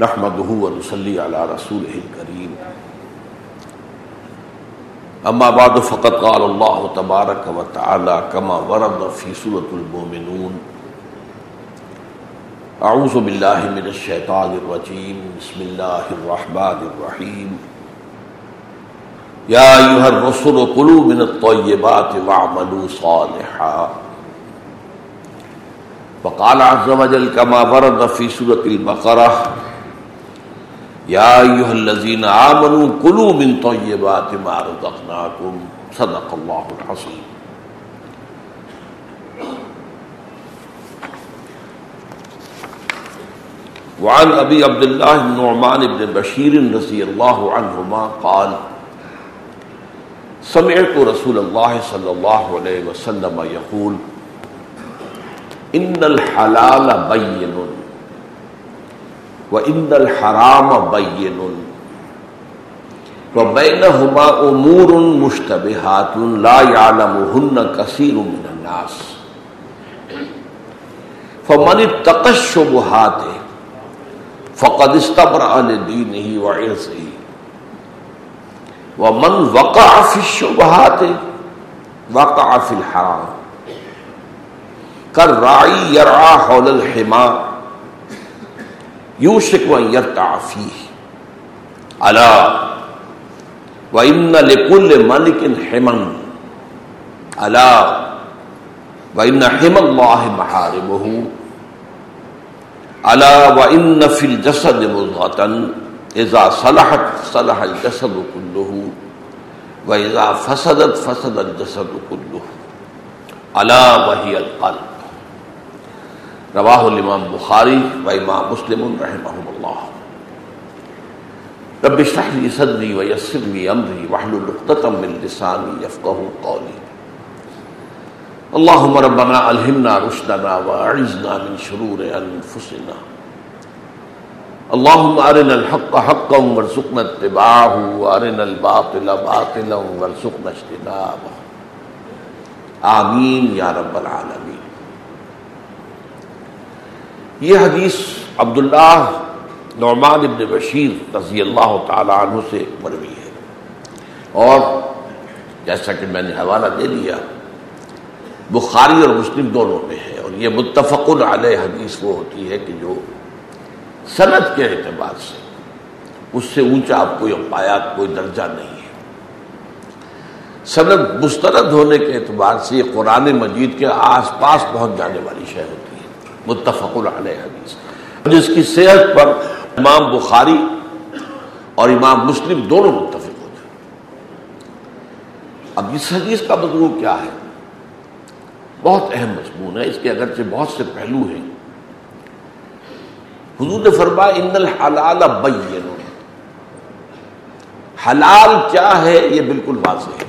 نحمده ونصلي على رسوله الكريم. اما بعد، فقد قال الله تبارك وتعالى كما ورد في سورة المؤمنون. اعوذ بالله من الشيطان الرجيم. بسم الله الرحمن الرحيم. يا ايها الرسل كلوا من الطيبات واعملوا صالحا. وقال عز وجل كما ورد في سورة البقرة يا أيها الذين آمنوا كلوا من طيبات ما رزقناكم صدق الله العظيم وعن أبي عبد الله النعمان بن بشير رضي الله عنهما قال سمعت رسول الله صلى الله عليه وسلم يقول ان الحلال بين وان الحرام بين وبينهما امور مشتبهات لا يعلمهن كثير من الناس فمن اتقى الشبهات فقد استبرأ لدينه وعرضه ومن وقع في الشبهات وقع في الحرام کر رائی یرعا حول یوشک و یرتع فیہ۔ الا وان لكل ملك حما الا وان حما الله محارمه الا وان في الجسد مضغه اذا صلحت صلح الجسد كله۔ واذا فسدت فسد الجسد كله۔ الا وهي القلب۔ رواہ الامام بخاری و امام مسلم رحمہ اللہ. رب اشرح لي صدري ويسر لي امري واحلل عقدة من لساني يفقهوا قولي اللهم ربنا الهمنا رشدنا واعذنا من شرور انفسنا. اللهم ارنا الحق حقا وارزقنا اتباعه وارنا الباطل باطلا وارزقنا اجتنابه. آمین یا رب العالمین. یہ حدیث عبداللہ نعمان ابن بشیر رضی اللہ تعالی عنہ سے مروی ہے۔ اور جیسا کہ میں نے حوالہ دے دیا، بخاری اور مسلم دونوں میں ہے۔ اور یہ متفق علیہ حدیث وہ ہوتی ہے کہ جو صنعت کے اعتبار سے اس سے اونچا آپ کوئی پایا کوئی درجہ نہیں ہے۔ صنعت مسترد ہونے کے اعتبار سے یہ قرآن مجید کے آس پاس پہنچ جانے والی شے ہوتی ہے۔ متفق علیہ حدیث۔ جس کی صحت پر امام بخاری اور امام مسلم دونوں متفق ہوتے اب اس حدیث کا مضمون کیا ہے؟ بہت اہم مضمون ہے، اس کے اگرچہ بہت سے پہلو ہیں۔ حضور نے فرمایا، ان الحلال بین. حلال کیا ہے؟ یہ بالکل واضح ہے۔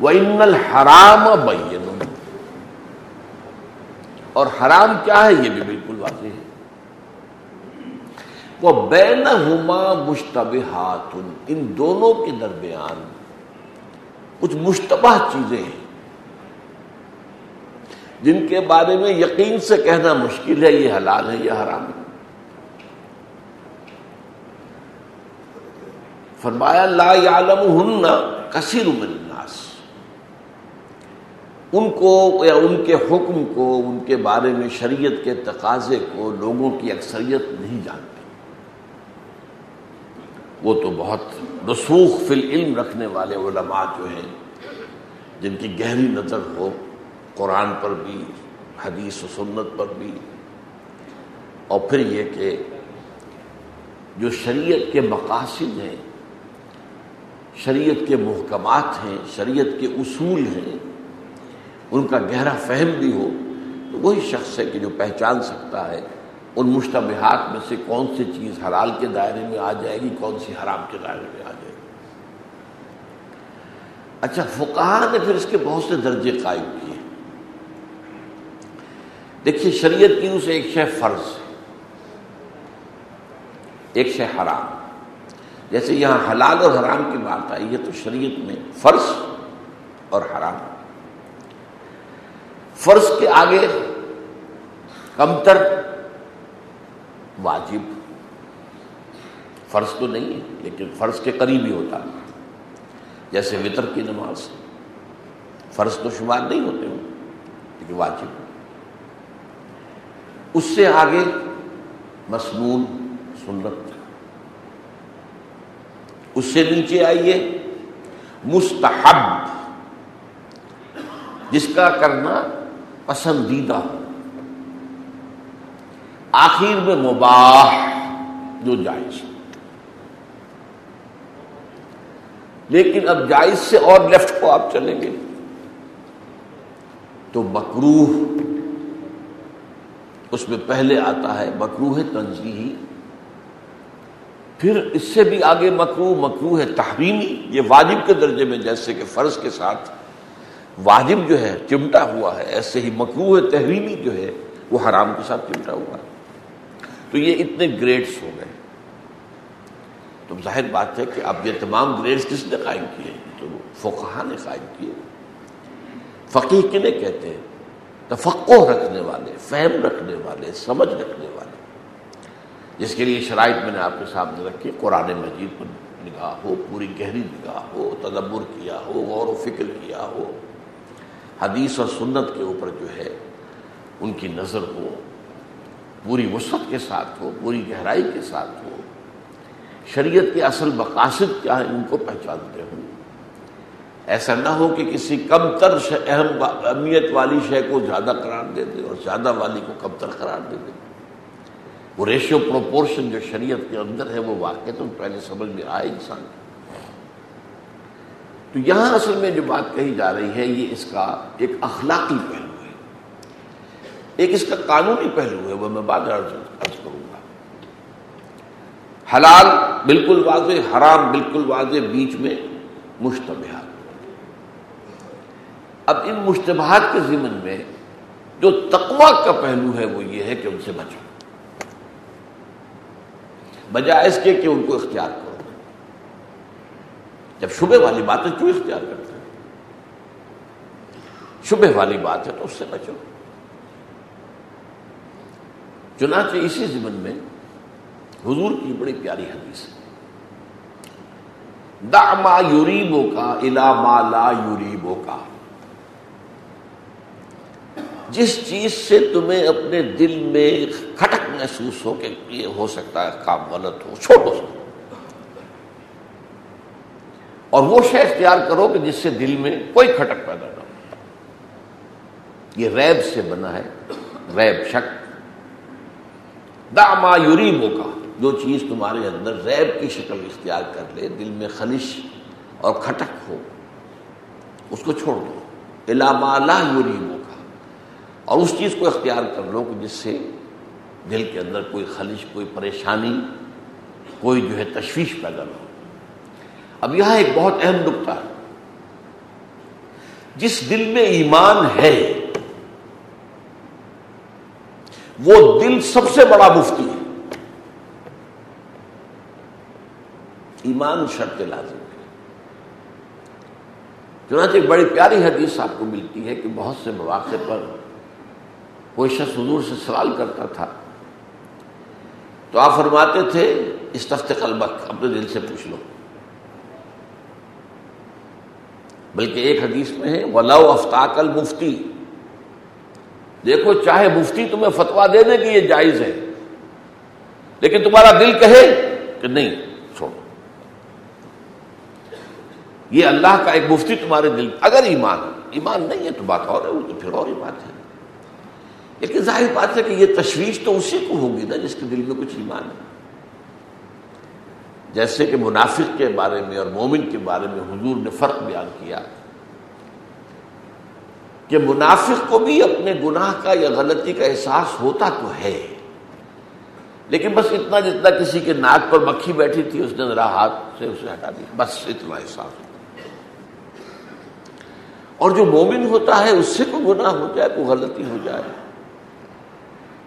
وہ ان الحرام بین اور حرام کیا ہے؟ یہ بھی بالکل واضح ہے۔ وہ بین ہما مشتبہات ان دونوں کے درمیان کچھ مشتبہ چیزیں ہیں۔ جن کے بارے میں یقین سے کہنا مشکل ہے، یہ حلال ہے، یہ حرام ہے۔ فرمایا، لا یعلم ہن کثیر من ان کو یا ان کے حکم کو، ان کے بارے میں شریعت کے تقاضے کو لوگوں کی اکثریت نہیں جانتی وہ تو بہت رسوخ فی العلم رکھنے والے علماء جو ہیں، جن کی گہری نظر ہو، قرآن پر بھی، حدیث و سنت پر بھی۔ اور پھر یہ کہ جو شریعت کے مقاصد ہیں، شریعت کے محکمات ہیں، شریعت کے اصول ہیں ان کا گہرا فہم بھی ہو، تو وہی شخص ہے کہ جو پہچان سکتا ہے ان مشتبہات میں سے کون سی چیز حلال کے دائرے میں آ جائے گی، کون سی حرام کے دائرے میں آ جائے گی۔ اچھا فقہ نے پھر اس کے بہت سے درجے قائم کیے۔ دیکھیے، شریعت کی اسے ایک شے فرض ہے، ایک شے حرام۔ جیسے یہاں حلال اور حرام کی بات آئی ہے، تو شریعت میں فرض اور حرام۔ فرض کے آگے کمتر واجب۔ فرض تو نہیں ہے، لیکن فرض کے قریب ہی ہوتا ہے۔ جیسے وطر کی نماز۔ فرض تو شمار نہیں ہوتے ہوں، لیکن واجب۔ اس سے آگے مصنون سنت۔ اس سے نیچے آئیے مستحب، جس کا کرنا پسندیدہ۔ آخر میں مباح جو جائز لیکن اب جائز سے اور لیفٹ کو آپ چلیں گے۔ تو مکروح اس میں پہلے آتا ہے مکروح تنظیحی پھر اس سے بھی آگے مکرو مکرو ہے تحریمی، یہ واجب کے درجے میں جیسے کہ فرض کے ساتھ واجب جو ہے، چمٹا ہوا ہے، ایسے ہی مکرو تحریمی جو ہے، وہ حرام کے ساتھ چمٹا ہوا ہے۔ تو یہ اتنے گریڈس ہو گئے۔ تو ظاہر بات ہے کہ اب یہ تمام گریڈس کس نے قائم کیے؟ تو فقہ نے قائم کیے۔ فقیر کنہیں کہتے ہیں؟ تفقع رکھنے والے، فہم رکھنے والے، سمجھ رکھنے والے۔ جس کے لیے شرائط میں نے آپ کے سامنے رکھی، قرآن مجید پر نگاہ ہو، پوری گہری نگاہ ہو، تدبر کیا ہو، غور و فکر کیا ہو۔ حدیث اور سنت کے اوپر جو ہے، ان کی نظر ہو، پوری وسعت کے ساتھ ہو، پوری گہرائی کے ساتھ ہو، شریعت کے اصل مقاصد کیا ہے ان کو پہچانتے ہوں۔ ایسا نہ ہو کہ کسی کم تر اہم اہمیت والی شے کو زیادہ قرار دے دے اور زیادہ والی کو کم تر قرار دے دے وہ ریشیو پروپورشن جو شریعت کے اندر ہے، وہ واقع تو پہلے سمجھ میں آئے انسان تو یہاں اصل میں جو بات کہی جا رہی ہے، یہ اس کا ایک اخلاقی پہلو ہے۔ ایک اس کا قانونی پہلو ہے، وہ میں بعد عرض کروں گا۔ حلال بالکل واضح، حرام بالکل واضح، بیچ میں مشتبہات۔ اب ان مشتبہات کے ضمن میں جو تقوا کا پہلو ہے، وہ یہ ہے کہ ان سے بچو۔ بجائے اس کے کہ ان کو اختیار کرو۔ جب شبہ والی بات ہے کیوں اختیار کرتے ہیں۔ شبہ والی بات ہے تو اس سے بچو۔ چنانچہ اسی زمن میں حضور کی بڑی پیاری حدیث ہے۔ دا ما یوریبو کا الا ما لا یوریبو کا جس چیز سے تمہیں اپنے دل میں کھٹک محسوس ہو کہ یہ ہو سکتا ہے، کام غلط ہو، چھوٹو سو اور وہ شے اختیار کرو کہ جس سے دل میں کوئی کھٹک پیدا نہ ہو۔ یہ ریب سے بنا ہے، ریب شک۔ دا یوریبو کا جو چیز تمہارے اندر ریب کی شکل اختیار کر لے، دل میں خلش اور کھٹک ہو، اس کو چھوڑ دو۔ علامہ لا یوریبو اور اس چیز کو اختیار کر لو کہ جس سے دل کے اندر کوئی خلش، کوئی پریشانی، کوئی جو ہے تشویش پیدا نہ ہو۔ اب یہاں ایک بہت اہم نقطہ ہے۔ جس دل میں ایمان ہے، وہ دل سب سے بڑا مفتی ہے۔ ایمان شرط لازم ہے۔ چنانچہ ایک بڑی پیاری حدیث آپ کو ملتی ہے کہ بہت سے مواقع پر کوئی شخص حضور سے سوال کرتا تھا۔ تو آپ فرماتے تھے اس تفت قلبک، اپنے دل سے پوچھ لو۔ بلکہ ایک حدیث میں ہے ولاؤ افطاق المفتی دیکھو، چاہے مفتی تمہیں فتوا دے دے کہ یہ جائز ہے، لیکن تمہارا دل کہے کہ نہیں، چھوڑو۔ یہ اللہ کا ایک مفتی تمہارے دل، اگر ایمان ایمان نہیں ہے تو بات اور ہے، وہ تو پھر اور ہی بات ہے۔ لیکن ظاہر بات ہے کہ یہ تشویش تو اسی کو ہوگی نا جس کے دل میں کچھ ایمان ہے۔ جیسے کہ منافق کے بارے میں اور مومن کے بارے میں حضور نے فرق بیان کیا کہ منافق کو بھی اپنے گناہ کا یا غلطی کا احساس ہوتا تو ہے، لیکن بس اتنا جتنا کسی کے ناک پر مکھی بیٹھی تھی، اس نے ذرا ہاتھ سے اسے ہٹا دیا، بس اتنا احساس اور جو مومن ہوتا ہے، اس سے کوئی گناہ ہو جائے، کوئی غلطی ہو جائے۔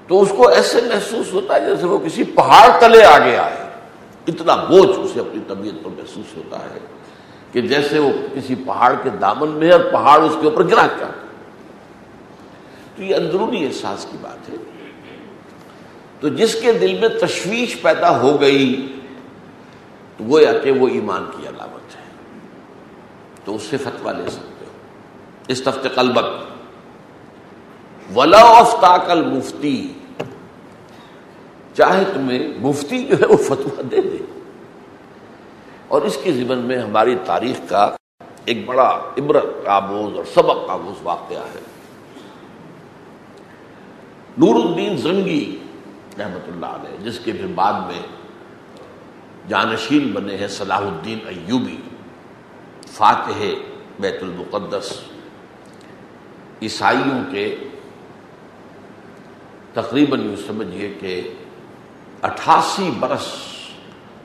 تو اس کو ایسے محسوس ہوتا ہے جیسے وہ کسی پہاڑ تلے آگے آئے۔ اتنا بوجھ اسے اپنی طبیعت پر محسوس ہوتا ہے کہ جیسے وہ کسی پہاڑ کے دامن میں ہے اور پہاڑ اس کے اوپر گرا چاہتا تو یہ اندرونی احساس کی بات ہے۔ تو جس کے دل میں تشویش پیدا ہو گئی، تو وہ یا کہ وہ ایمان کی علامت ہے۔ تو اس سے فتوا لے سکتے ہو۔ اس تفت قلبک۔ ولا کل مفتی چاہے تمہیں مفتی جو ہے وہ فتوا دے دے۔ اور اس کے ذمن میں ہماری تاریخ کا ایک بڑا عبرت، آموز اور سبق آموز واقعہ ہے۔ نور الدین زنگی رحمت اللہ علیہ، جس کے پھر بعد میں جانشین بنے ہیں صلاح الدین ایوبی، فاتح بیت المقدس، عیسائیوں کے تقریباً یوں سمجھیے کہ اٹھاسی برس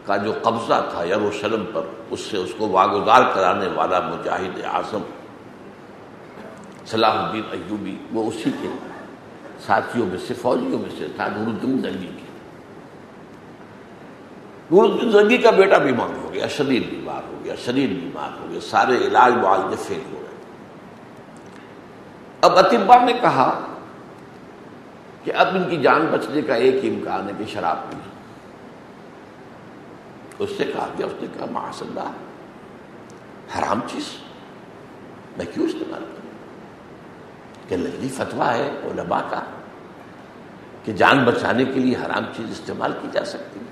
کا جو قبضہ تھا یروشلم پر، اس سے اس کو واگزار کرانے والا مجاہد اعظم صلاح الدین ایوبی، وہ اسی کے ساتھیوں میں سے، فوجیوں میں سے تھا، نور الدین زنگی کے۔ نور الدین زنگی کا بیٹا بیمار ہو گیا، شدید بیمار ہو گیا، شدید بیمار ہو گیا، سارے علاج معالجے فیل ہو گئے۔ اب اطبا نے کہا کہ اب ان کی جان بچنے کا ایک ہی امکان ہے کہ شراب پی اس سے کہا گیا اس نے کہا معاذ اللہ حرام چیز۔ میں کیوں استعمال کروں؟ کہ لذی فتوا ہے علماء کا کہ جان بچانے کے لیے حرام چیز استعمال کی جا سکتی ہے۔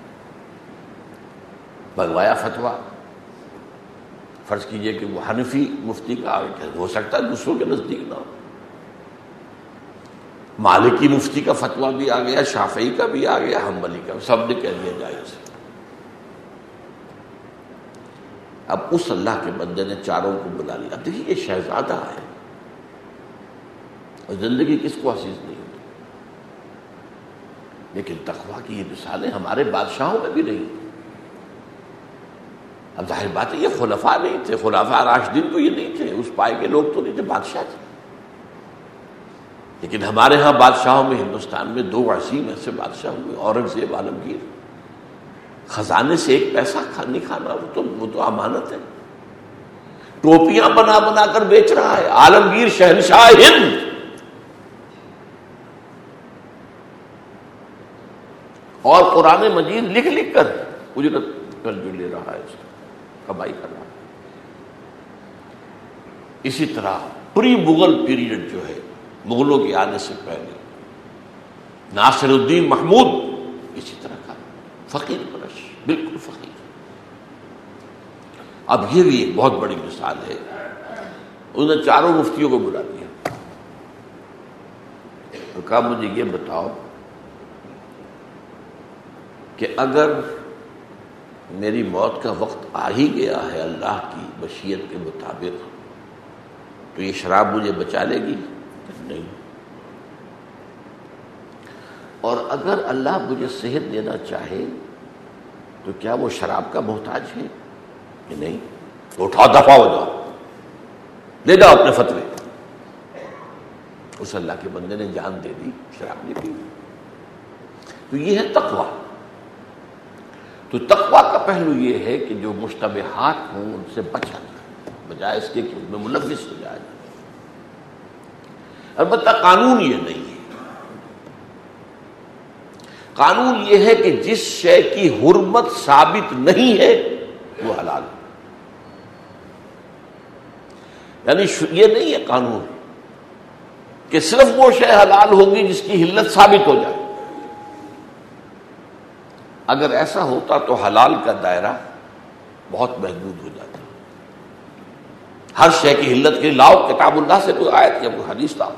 بگوایا فتوا فرض کیجیے کہ وہ حنفی مفتی کا ہو سکتا ہے دوسروں کے نزدیک نہ ہو۔ مالکی مفتی کا فتوا بھی آ گیا، شافعی کا بھی آ گیا ہمبلی کا، سب نے کہہ دیا جائے اب اس اللہ کے بندے نے چاروں کو بلا لیا۔ اب دیکھیے یہ شہزادہ ہے۔ اور زندگی کس کو عزیز نہیں ہوتی؟ لیکن تخوا کی یہ مثالیں ہمارے بادشاہوں میں بھی نہیں اب ظاہر بات ہے یہ خلفاء نہیں تھے خلافہ راشدین تو یہ نہیں تھے، اس پائے کے لوگ تو نہیں تھے، بادشاہ تھے۔ لیکن ہمارے ہاں بادشاہوں میں ہندوستان میں دو عظیم ایسے بادشاہ ہوئے، اورنگزیب عالمگیر۔ خزانے سے ایک پیسہ نہیں کھانا وہ تو وہ تو امانت ہے۔ ٹوپیاں بنا بنا کر بیچ رہا ہے۔ عالمگیر شہنشاہ ہند۔ اور قرآن مجید لکھ لکھ کر اجرت کر جو لے رہا ہے، اس کمائی کر رہا ہے۔ اسی طرح پری مغل پیریڈ جو ہے مغلوں کے آنے سے پہلے۔ ناصر الدین محمود اسی طرح کا۔ فقیر برش بالکل فقیر۔ اب یہ بھی ایک بہت بڑی مثال ہے۔ انہوں نے چاروں مفتیوں کو بلا دیا۔ تو کہا، مجھے یہ بتاؤ کہ اگر میری موت کا وقت آ ہی گیا ہے اللہ کی بشیت کے مطابق، تو یہ شراب مجھے بچا لے گی؟ نہیں۔ اور اگر اللہ مجھے صحت دینا چاہے، تو کیا وہ شراب کا محتاج ہے؟ کہ نہیں۔ تو اٹھاؤ دفاع ہو جاؤ۔ لے جاؤ اپنے فتوے۔ اس اللہ کے بندے نے جان دے دی، شراب نہیں پی۔ تو یہ ہے تقوی۔ تو تقوا کا پہلو یہ ہے کہ جو مشتبہات ہوں، ان سے بچا جائے۔ بجائے اس کے کہ ان میں ملوث ہو جائے۔ البتہ قانون یہ نہیں ہے۔ قانون یہ ہے کہ جس شے کی حرمت ثابت نہیں ہے، وہ حلال یعنی یہ نہیں ہے قانون کہ صرف وہ شے حلال ہوگی جس کی حلت ثابت ہو جائے۔ اگر ایسا ہوتا تو حلال کا دائرہ بہت محدود ہو جاتا۔ ہر شے کی حلت کے لاؤ کتاب اللہ سے کوئی آیت یا کوئی حدیث تھا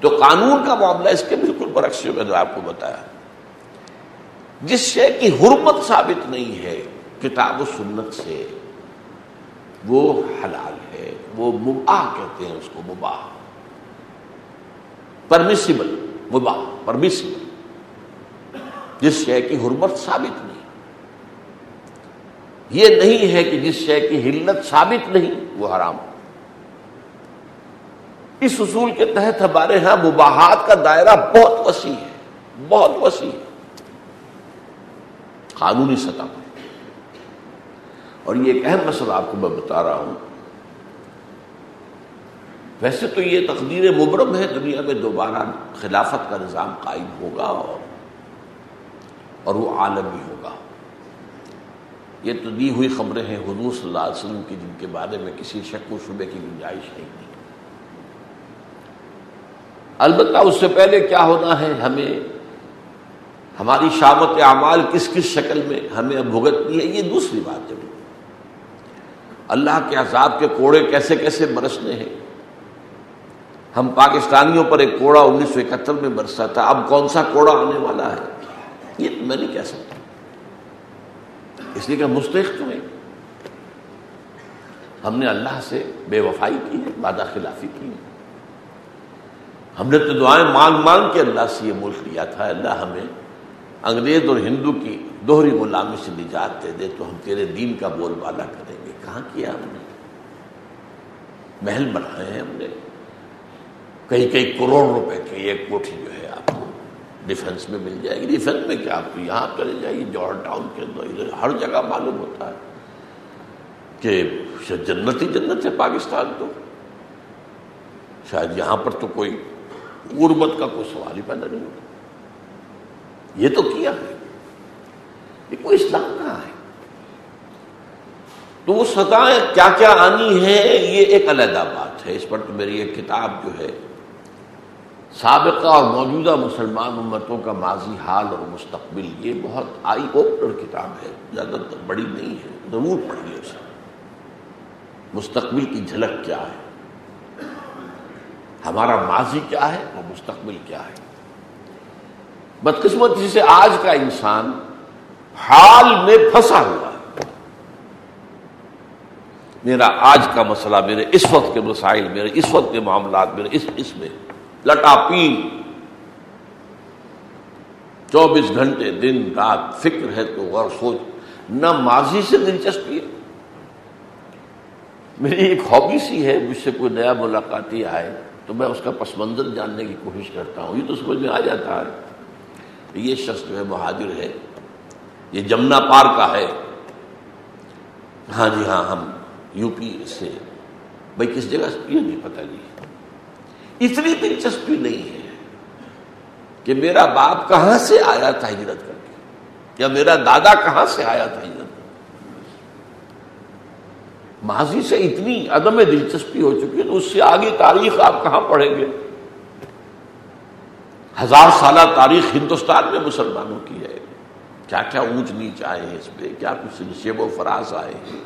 تو قانون کا معاملہ اس کے بالکل برعکس میں نے آپ کو بتایا۔ جس شے کی حرمت ثابت نہیں ہے، کتاب و سنت سے، وہ حلال ہے، وہ مباح کہتے ہیں اس کو، مباح۔ پرمیسیبل مباح پرمیسیبل جس شے کی حرمت ثابت نہیں یہ نہیں ہے کہ جس شے کی حلت ثابت نہیں، وہ حرام۔ اس اصول کے تحت ہمارے ہاں مباحات کا دائرہ بہت وسیع ہے، بہت وسیع ہے۔ قانونی سطح پر۔ اور یہ ایک اہم مسئلہ آپ کو میں بتا رہا ہوں۔ ویسے تو یہ تقدیر مبرم ہے، دنیا میں دوبارہ خلافت کا نظام قائم ہوگا اور اور وہ عالمی ہوگا۔ یہ تو دی ہوئی خبریں ہیں حضور صلی اللہ علیہ وسلم کی جن کے بارے میں کسی شک و شبے کی گنجائش نہیں۔ تھی البتہ اس سے پہلے کیا ہونا ہے؟ ہمیں ہماری شامت اعمال کس کس شکل میں ہمیں بھگتنی ہے؟ یہ دوسری بات ہے۔ اللہ کے عذاب کے کوڑے کیسے کیسے برسنے ہیں؟ ہم پاکستانیوں پر ایک کوڑا انیس سو اکہتر میں برسا تھا، اب کون سا کوڑا آنے والا ہے؟ یہ میں نہیں کہہ سکتا۔ اس لیے کہ مستحق تو ہم نے اللہ سے بے وفائی کی ہے، وعدہ خلافی کی ہے۔ ہم نے تو دعائیں مانگ مانگ کے اللہ سے یہ ملک لیا تھا، اللہ ہمیں انگریز اور ہندو کی دوہری غلامی سے نجات دے دے، تو ہم تیرے دین کا بول بالا کریں گے۔ کہاں کیا ہم نے؟ محل بنائے ہیں ہم نے۔ کئی کئی کروڑ روپے کی ایک کوٹھی جو ہے آپ کو ڈیفینس میں مل جائے گی۔ ڈیفینس میں کیا؟ آپ کو یہاں چلے جائیے جوہر ٹاؤن کے اندر ہر جگہ معلوم ہوتا ہے کہ جنت ہی جنت ہے پاکستان تو۔ شاید یہاں پر تو کوئی غربت کا کوئی سوال ہی پیدا نہیں ہوتا۔ یہ تو کیا ہے؟ یہ کوئی اسلام کہاں ہے۔ تو وہ سطح کیا کیا آنی ہے یہ ایک علیحدہ بات ہے۔ اس پر تو میری ایک کتاب جو ہے سابقہ اور موجودہ مسلمان امتوں کا ماضی حال اور مستقبل، یہ بہت آئی اوپنر کتاب ہے، زیادہ تر بڑی نہیں ہے، ضرور پڑھیے اسے۔ مستقبل کی جھلک کیا ہے؟ ہمارا ماضی کیا ہے اور مستقبل کیا ہے؟ بدقسمتی سے آج کا انسان حال میں پھنسا ہوا ہے۔ میرا آج کا مسئلہ، میرے اس وقت کے مسائل، میرے اس وقت کے معاملات، میرے اس اس میں لٹا پین چوبیس گھنٹے دن رات فکر ہے تو غور سوچ۔ نہ ماضی سے دلچسپی ہے۔ میری ایک ہابی سی ہے، مجھ سے کوئی نیا ملاقاتی آئے تو میں اس کا پس منظر جاننے کی کوشش کرتا ہوں۔ یہ تو سمجھ میں آ جاتا ہے۔ یہ شخص جو ہے مہاجر ہے۔ یہ جمنا پار کا ہے۔ ہاں جی ہاں ہم یو پی سے۔ بھائی کس جگہ سے؟ یہ نہیں پتہ جی۔ اتنی دلچسپی نہیں ہے کہ میرا باپ کہاں سے آیا تھا ہجرت کر کے؟ یا میرا دادا کہاں سے آیا تھا ہجرت ماضی سے اتنی عدم دلچسپی ہو چکی ہے تو اس سے آگے تاریخ آپ کہاں پڑھیں گے؟ ہزار سالہ تاریخ ہندوستان میں مسلمانوں کی ہے۔ کیا کیا اونچ نیچ آئے ہیں اس پہ؟ کیا کچھ شیب و فراز آئے ہیں؟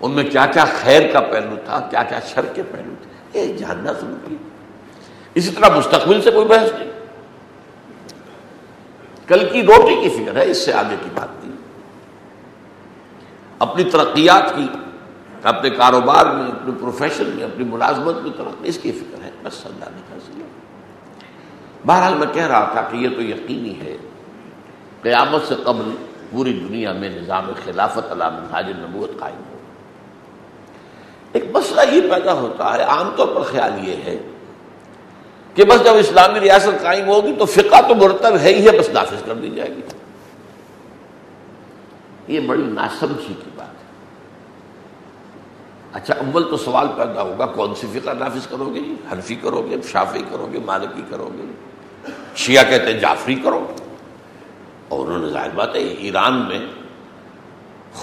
ان میں کیا کیا خیر کا پہلو تھا، کیا کیا شر کے پہلو تھے؟ یہ جاننا ضروری اسی طرح مستقبل سے کوئی بحث نہیں۔ کل کی روٹی کی فکر ہے، اس سے آگے کی بات نہیں۔ اپنی ترقیات کی، اپنے کاروبار میں، اپنے پروفیشن میں، اپنی ملازمت میں ترقی، اس کی فکر ہے۔ بس اللہ نے فیصلہ بہرحال میں کہہ رہا تھا کہ یہ تو یقینی ہے۔ قیامت سے قبل پوری دنیا میں نظام خلافت علام منہاج نبوت قائم ہو۔ ایک مسئلہ یہ پیدا ہوتا ہے، عام طور پر خیال یہ ہے کہ بس جب اسلامی ریاست قائم ہوگی تو فقہ تو مرتب ہے ہی ہے، بس نافذ کر دی جائے گی۔ یہ بڑی ناسمجھی کی بات ہے۔ اچھا اول تو سوال پیدا ہوگا، کون سی فقہ نافذ کرو گے؟ حنفی کرو گے شافی کرو گے، مالکی کرو گے؟ شیعہ کہتے ہیں جعفری کرو۔ اور انہوں نے ظاہر بات ہے، ایران میں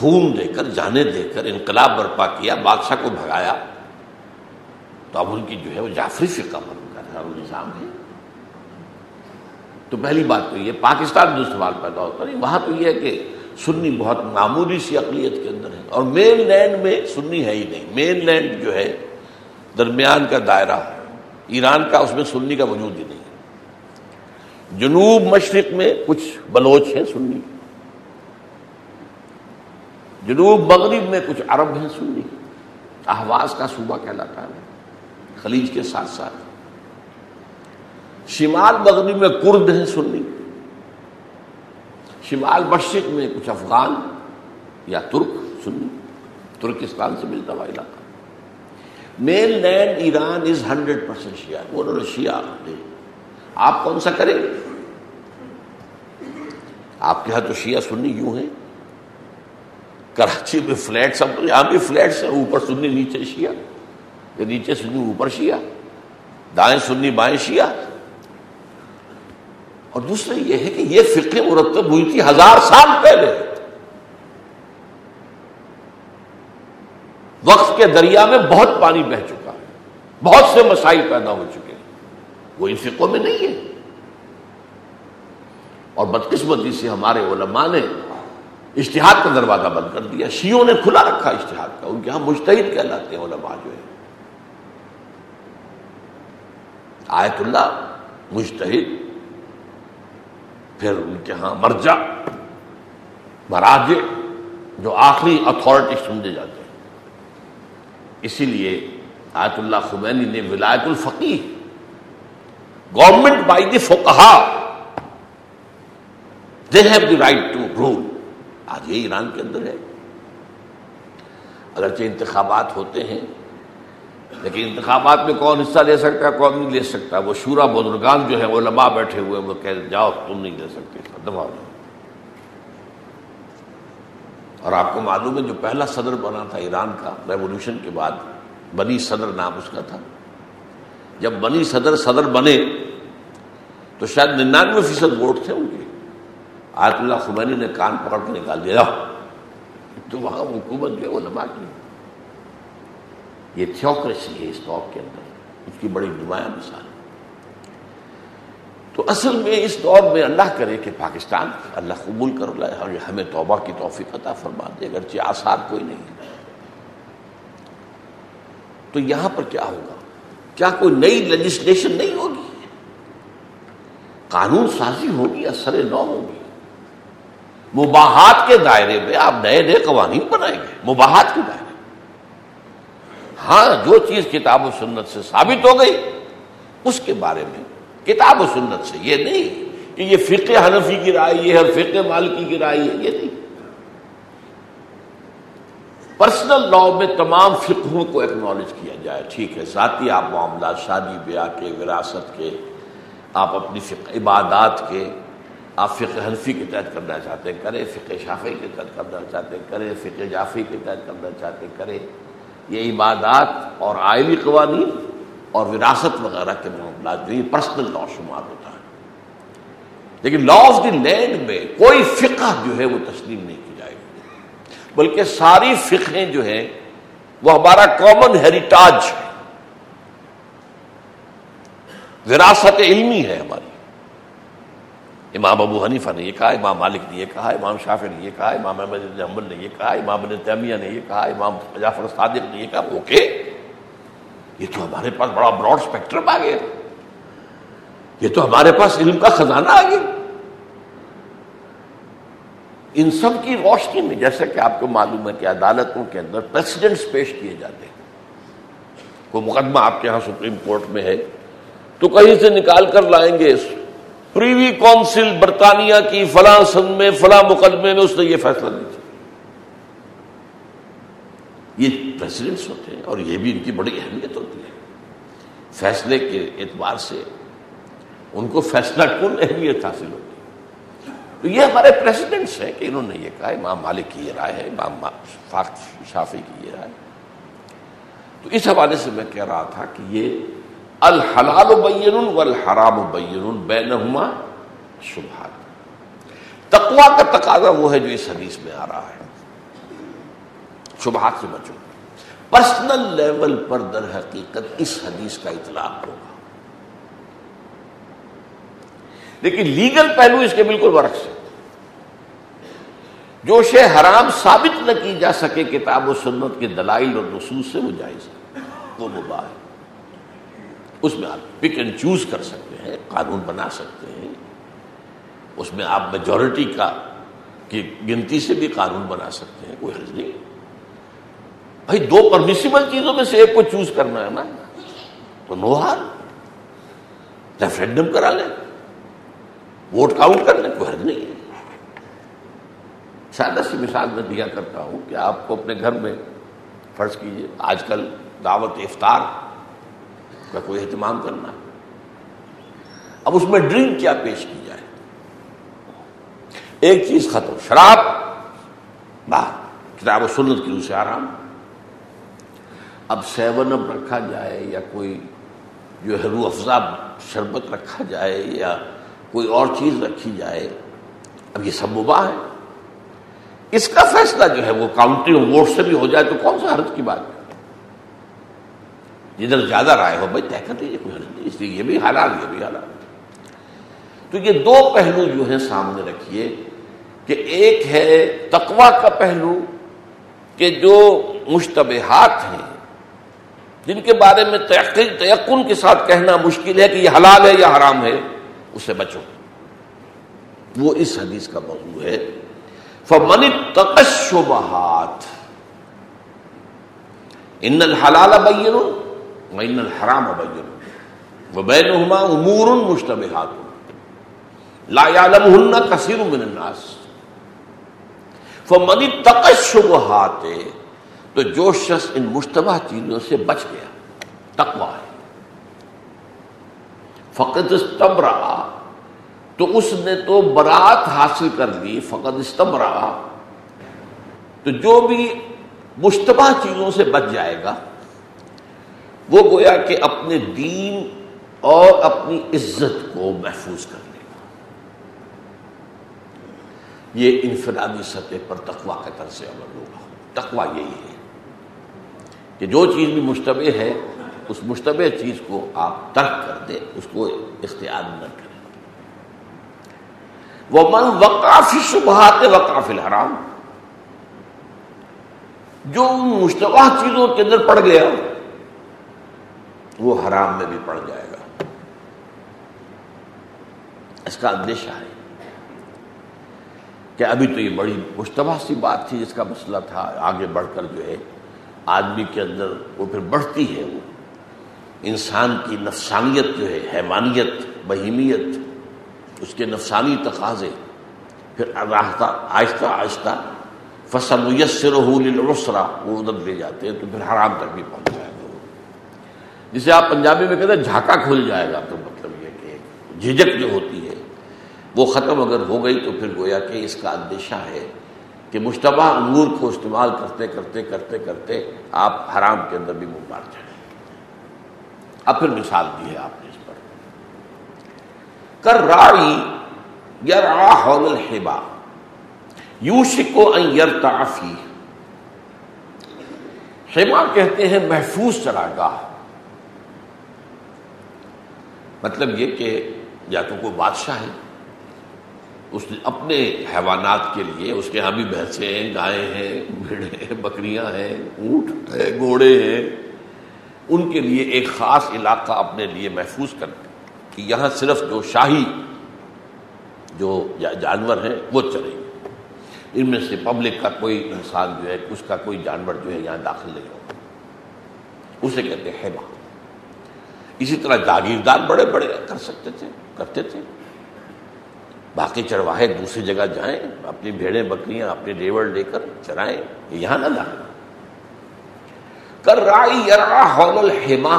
خون دے کر، جانے دے کر، انقلاب برپا کیا، بادشاہ کو بھگایا۔ تو اب ان کی جو ہے وہ جعفری فقہ پر نظام ہے۔ تو پہلی بات تو یہ، پاکستان جو سوال پیدا ہوتا نہیں، وہاں تو یہ ہے کہ سنی بہت معمولی سی اقلیت کے اندر ہے۔ اور مین لینڈ میں سنی ہے ہی نہیں، مین لینڈ جو ہے درمیان کا دائرہ ایران کا، اس میں سنی کا وجود ہی نہیں جنوب مشرق میں کچھ بلوچ ہیں سنی۔ جنوب مغرب میں کچھ عرب ہیں سنی۔ احواز کا صوبہ کہلاتا ہے۔ خلیج کے ساتھ ساتھ۔ شمال مغرب میں کرد ہیں سنی۔ شمال مشرق میں کچھ افغان یا ترک سنی۔ ترکستان سے ملتا ہوا علاقہ۔ Mainland Iran is hundred percent Shia. وہ شیعہ آپ کون سا کریں آپ کے یہاں تو شیعہ سنی یوں ہیں۔ کراچی میں فلیٹ سب یہاں بھی فلیٹس ہیں، اوپر سنی، نیچے شیعہ۔ نیچے سنی، اوپر شیعہ۔ دائیں سنی، بائیں شیعہ۔ اور دوسرا یہ ہے کہ یہ فقہ مرتب ہوئی تھی ہزار سال پہلے۔ وقت کے دریا میں بہت پانی بہ چکا۔ ہے بہت سے مسائل پیدا ہو چکے۔ ہیں وہ ان فقوں میں نہیں ہے۔ اور بدقسمتی سے ہمارے علماء نے اشتہاد کا دروازہ بند کر دیا۔ شیوں نے کھلا رکھا اشتہاد کا۔ ان کے یہاں مشتحد کہلاتے ہیں علماء جو ہے آیت اللہ مشتحد پھر ان کے ہاں مرجع، مراجع، جو آخری اتھارٹی سمجھے جاتے ہیں۔ اسی لیے آیت اللہ خمینی نے ولایت الفقی government by the فوکہ they have the right to rule آج یہ ایران کے اندر ہے۔ اگرچہ انتخابات ہوتے ہیں، لیکن انتخابات میں کون حصہ لے سکتا ہے، کون نہیں لے سکتا۔ وہ شورا بزرگان جو ہے وہ لمبا بیٹھے ہوئے وہ کہ جاؤ، تم نہیں لے سکتے۔ دباؤ اور آپ کو معلوم ہے، جو پہلا صدر بنا تھا ایران کا ریولیوشن کے بعد، بنی صدر نام اس کا تھا۔ جب بنی صدر صدر بنے، تو شاید ننانوے فیصد ووٹ تھے ان کے۔ آیت اللہ خمینی نے کان پکڑ کے نکال دیا تو وہاں حکومت جو ہے وہ کی یہ تھیوکریسی ہے اس دور کے اندر۔ اس کی بڑی نمایاں مثال تو اصل میں اس دور میں اللہ کرے کہ پاکستان اللہ قبول کر لائے اور ہمیں توبہ کی توفیق عطا فرما دے، اگرچہ آسار کوئی نہیں تو یہاں پر کیا ہوگا؟ کیا کوئی نئی لیجسلیشن نہیں ہوگی؟ قانون سازی ہوگی اثر نو ہوگی؟ مباحات کے دائرے میں آپ نئے نئے قوانین بنائیں گے، مباحات کے دائرے ہاں جو چیز کتاب و سنت سے ثابت ہو گئی، اس کے بارے میں کتاب و سنت سے یہ نہیں کہ یہ فقہ حنفی کی رائے، یہ ہے فقہ مالکی کی رائے ہے یہ نہیں۔ پرسنل لا میں تمام فقہوں کو ایکنالج کیا جائے۔ ٹھیک ہے، ذاتی آپ معاملات، شادی بیاہ کے، وراثت کے، آپ اپنی فقہ عبادات کے آپ فقہ حنفی کے تحت کرنا چاہتے ہیں، کریں، فقہ شافی کے تحت کرنا چاہتے ہیں، کریں، فقہ جافی کے تحت کرنا چاہتے ہیں، کریں۔ یہ عبادات اور آئلی قوانین اور وراثت وغیرہ کے معاملات جو یہ پرسنل لا شمار ہوتا ہے۔ لیکن لا آف دی لینڈ میں کوئی فقہ جو ہے وہ تسلیم نہیں کی جائے گی۔ بلکہ ساری فقہیں جو ہیں وہ ہمارا کامن ہیریٹاج ہے۔ وراثت علمی ہے ہماری۔ امام ابو حنیفہ نے یہ کہا، امام مالک نے یہ کہا، امام شافی نے یہ کہا، امام احمد حمل نے یہ کہا، امام تیمیہ نے یہ کہا، امام جعفر صادق نے یہ کہا، اوکے۔ یہ تو ہمارے پاس بڑا براڈ اسپیکٹرم آ گیا۔ یہ تو ہمارے پاس علم کا خزانہ آ گیا۔ ان سب کی روشنی میں، جیسا کہ آپ کو معلوم ہے کہ عدالتوں کے اندر پریسیڈنٹس پیش کیے جاتے ہیں۔ کوئی مقدمہ آپ کے یہاں سپریم کورٹ میں ہے، تو کہیں سے نکال کر لائیں گے پریوی کونسل برطانیہ کی فلاں سن میں، فلاں مقدمے میں اس نے یہ فیصلہ دیا۔ یہ پریسیڈنٹس ہوتے ہیں اور یہ بھی ان کی بڑی اہمیت ہوتی ہے۔ فیصلے کے اعتبار سے ان کو فیصلہ کن اہمیت حاصل ہوتی ہے؟ تو یہ ہمارے پریسیڈنٹس ہیں کہ انہوں نے یہ کہا، امام مالک کی یہ رائے ہے، امام شافی کی یہ رائے تو اس حوالے سے میں کہہ رہا تھا کہ یہ الحلال بین والحرام بین بینہما شبہات تقوا کا تقاضا وہ ہے جو اس حدیث میں آ رہا ہے۔ شبہات سے بچو۔ پرسنل لیول پر در حقیقت اس حدیث کا اطلاق ہوگا۔ لیکن لیگل پہلو اس کے بالکل برعکس ہے۔ جو شے حرام ثابت نہ کی جا سکے، کتاب و سنت کے دلائل اور نصوص سے وہ جائز ہے۔ وہ مباح ہے۔ اس میں آپ پک اینڈ چوز کر سکتے ہیں، قانون بنا سکتے ہیں۔ اس میں آپ میجورٹی کا، کی گنتی سے بھی قانون بنا سکتے ہیں، کوئی حرض نہیں۔ بھائی، دو پرمیسیبل چیزوں میں سے ایک کو چوز کرنا ہے نا، تو نو ہار ریفرینڈم کرا لیں۔ ووٹ کاؤنٹ کر لیں، کوئی حرض نہیں ہے۔ سادہ سی مثال میں دیا کرتا ہوں کہ آپ کو اپنے گھر میں فرض کیجیے، آج کل دعوت افطار کا کوئی اہتمام کرنا ہے۔ اب اس میں ڈرنک کیا پیش کی جائے۔ ایک چیز ختم، شراب۔ باہر کتاب و سنت کی روح سے آرام۔ اب سیون اپ رکھا جائے یا کوئی جو ہے روح افزا شربت رکھا جائے یا کوئی اور چیز رکھی جائے۔ اب یہ سب مباح ہے اس کا فیصلہ جو ہے وہ کاؤنٹنگ ووٹ سے بھی ہو جائے تو کون سا حرض کی بات ہے؟ جدھر زیادہ رائے ہو بھائی طے کر دیجیے کوئی حرض نہیں، اس لیے یہ بھی حالات یہ بھی حالات تو یہ دو پہلو جو ہیں سامنے رکھیے کہ ایک ہے تقوا کا پہلو کہ جو مشتبہات ہیں، جن کے بارے میں تیقن کے ساتھ کہنا مشکل ہے کہ یہ حلال ہے یا حرام ہے، اس سے بچو۔ وہ اس حدیث کا موضوع ہے۔ فمن تقشبہات ان الحلال بین وان الحرام بین وبینہما امور مشتبہات. لا يعلمهن كثير من الناس. فمن تقشبہات تو جو شخص ان مشتبہ چیزوں سے بچ گیا، تقوی ہے. فقط استبرا تو اس نے تو برات حاصل کر لی فقط استبرا تو جو بھی مشتبہ چیزوں سے بچ جائے گا وہ گویا کہ اپنے دین اور اپنی عزت کو محفوظ کر لے گا۔ یہ انفرادی سطح پر تقوا کے طرح سے عمل ہوگا۔ تقوا یہی ہے کہ جو چیز بھی مشتبہ ہے، اس مشتبہ چیز کو آپ ترک کر دیں، اس کو اختیار نہ کریں۔ وہ من وقافی شبہات وقاف الحرام۔ جو مشتبہ چیزوں کے اندر پڑ گیا وہ حرام میں بھی پڑ جائے گا۔ اس کا اندیشہ ہے کہ ابھی تو یہ بڑی مشتبہ سی بات تھی جس کا مسئلہ تھا۔ آگے بڑھ کر جو ہے، آدمی کے اندر وہ پھر بڑھتی ہے وہ۔ انسان کی نفسانیت جو ہے، حیوانیت، بہیمیت، اس کے نفسانی تقاضے، پھر آہستہ آہستہ آہستہ فصل میسر للعسرا وہ ادھر لے جاتے ہیں تو پھر حرام تک بھی پہنچ جسے آپ پنجابی میں کہتے ہیں جھاکا کھل جائے گا تو مطلب یہ کہ جھجک جو ہوتی ہے، وہ ختم اگر ہو گئی تو پھر گویا کہ اس کا اندیشہ ہے کہ مشتبہ امور کو استعمال کرتے کرتے کرتے کرتے آپ حرام کے اندر بھی منہ مار جائیں۔ اب پھر مثال دی ہے آپ نے اس پر۔ کر راڑی یر حول الحبا، یوشکو ان یرتعفی حما کہتے ہیں محفوظ چراگاہ۔ مطلب یہ کہ یا تو کوئی بادشاہ ہے، اس نے اپنے حیوانات کے لیے اس کے یہاں بھی بھینسیں ہیں گائے ہیں بھیڑے ہیں، بکریاں ہیں، اونٹ ہے گھوڑے ہیں۔ ان کے لیے ایک خاص علاقہ اپنے لیے محفوظ کر کہ یہاں صرف جو شاہی، جو جانور ہیں، وہ چلیں گے ان میں سے پبلک کا کوئی انسان جو ہے، اس کا کوئی جانور جو ہے یہاں داخل نہیں ہوگا اسے کہتے ہیں ہیما اسی طرح جاگیردار بڑے بڑے کر سکتے تھے، کرتے تھے۔ باقی چرواہے دوسری جگہ جائیں، اپنی بھیڑیں، بکریاں، اپنے ڈیور لے کر چرائیں یہاں نہ جائیں کر رائی یرا حول الحما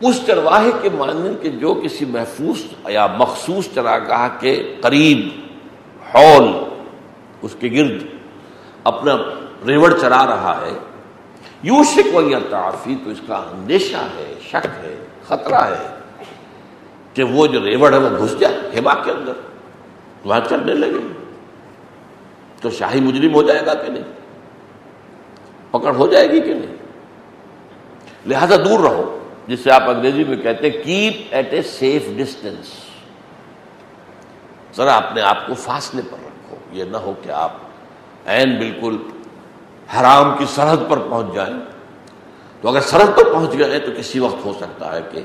اس چرواہے کے ماننے کے جو کسی محفوظ یا مخصوص چراگاہ کے قریب ہال اس کے گرد اپنا ریوڑ چرا رہا ہے یوں و یا تعافی تو اس کا اندیشہ ہے، شک ہے، خطرہ ہے کہ وہ جو ریوڑ ہے وہ گھس جائے ہیبا کے اندر۔ وہاں چلنے لگے۔ تو شاہی مجرم ہو جائے گا کہ نہیں؟ پکڑ ہو جائے گی کہ نہیں؟ لہذا دور رہو جس سے آپ انگریزی میں کہتے ہیں keep at a safe distance ذرا اپنے آپ کو فاصلے پر رکھو۔ یہ نہ ہو کہ آپ این بالکل حرام کی سرحد پر پہنچ جائیں۔ تو اگر سرحد پر پہنچ گئے تو کسی وقت ہو سکتا ہے کہ